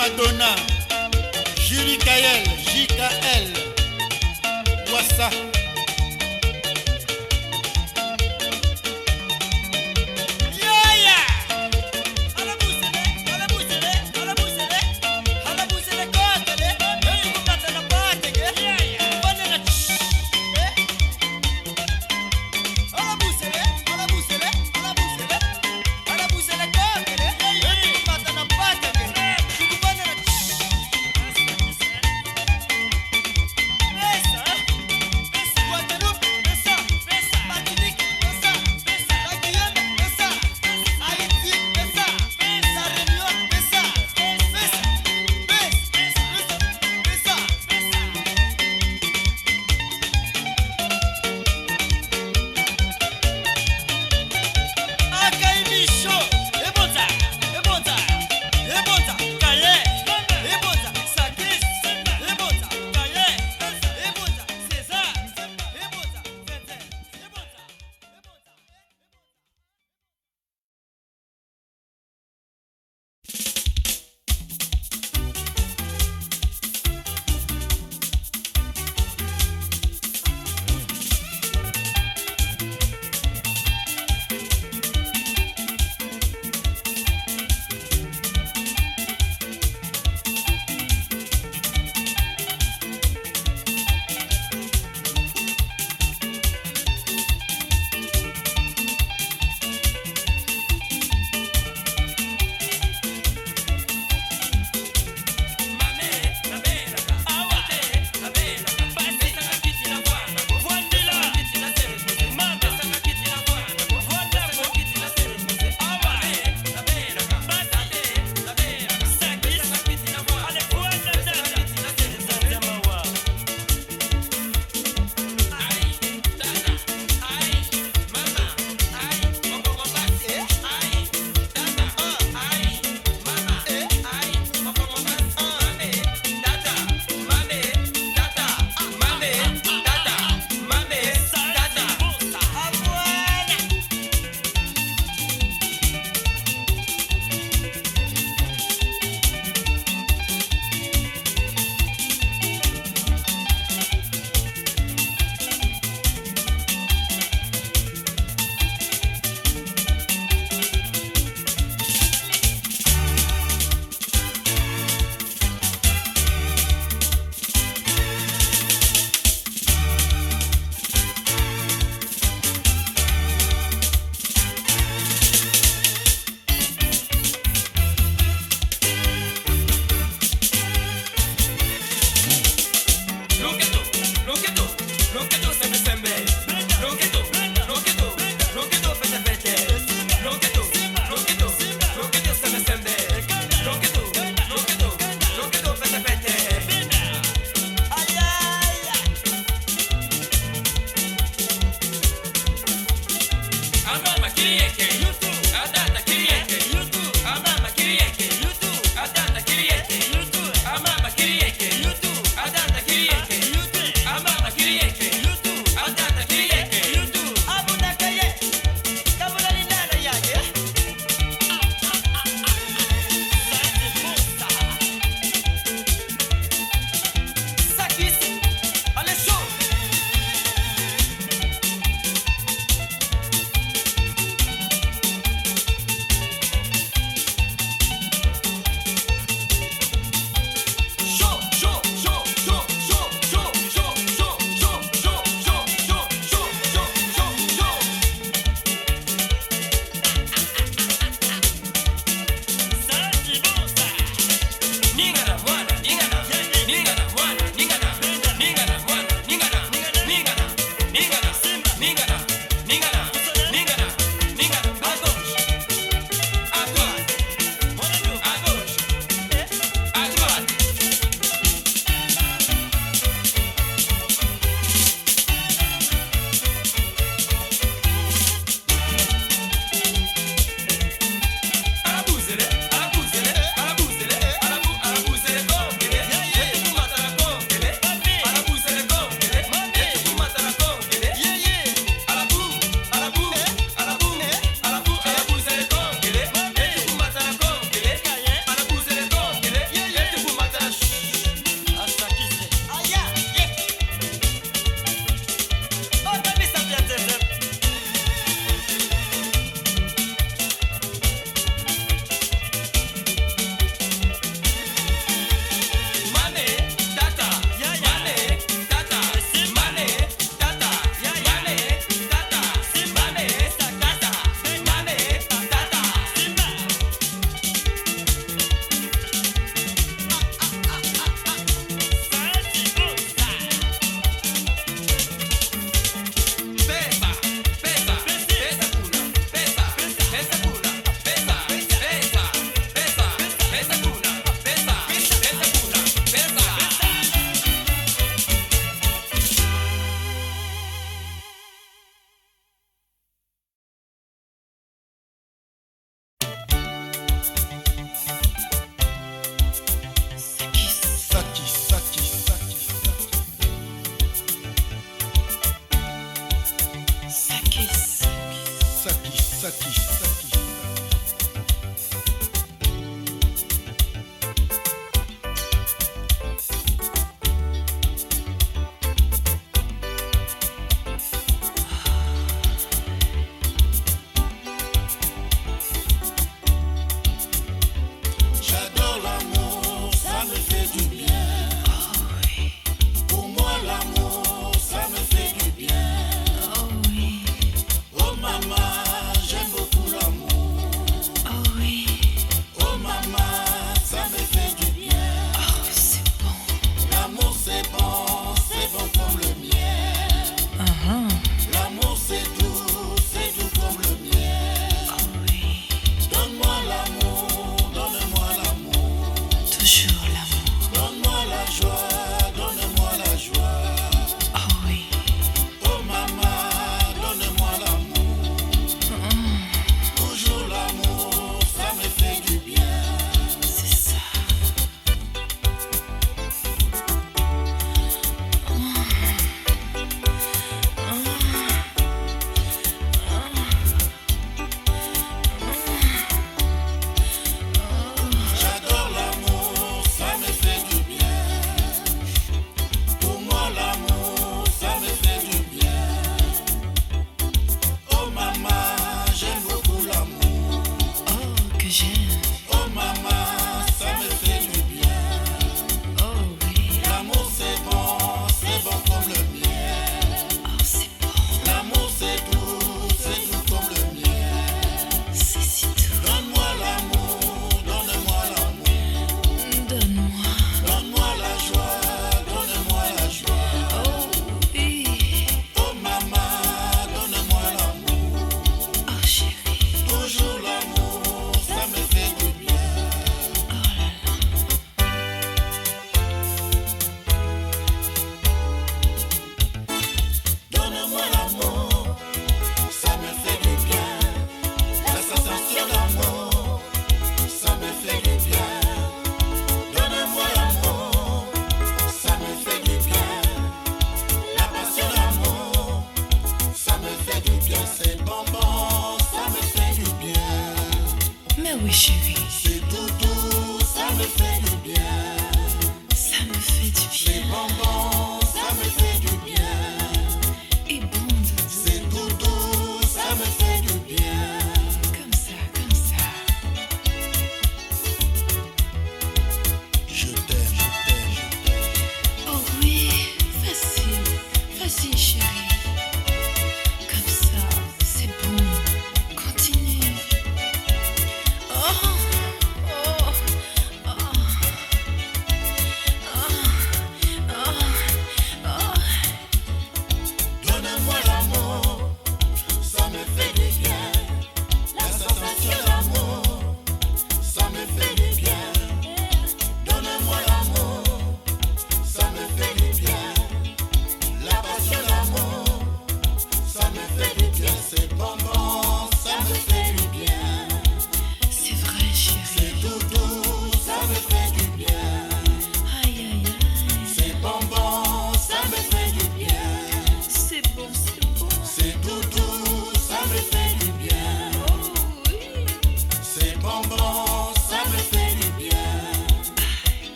Madonna, Julie Kael, JKL, Wassa. Yeah,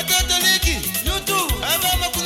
Akatoliki, too.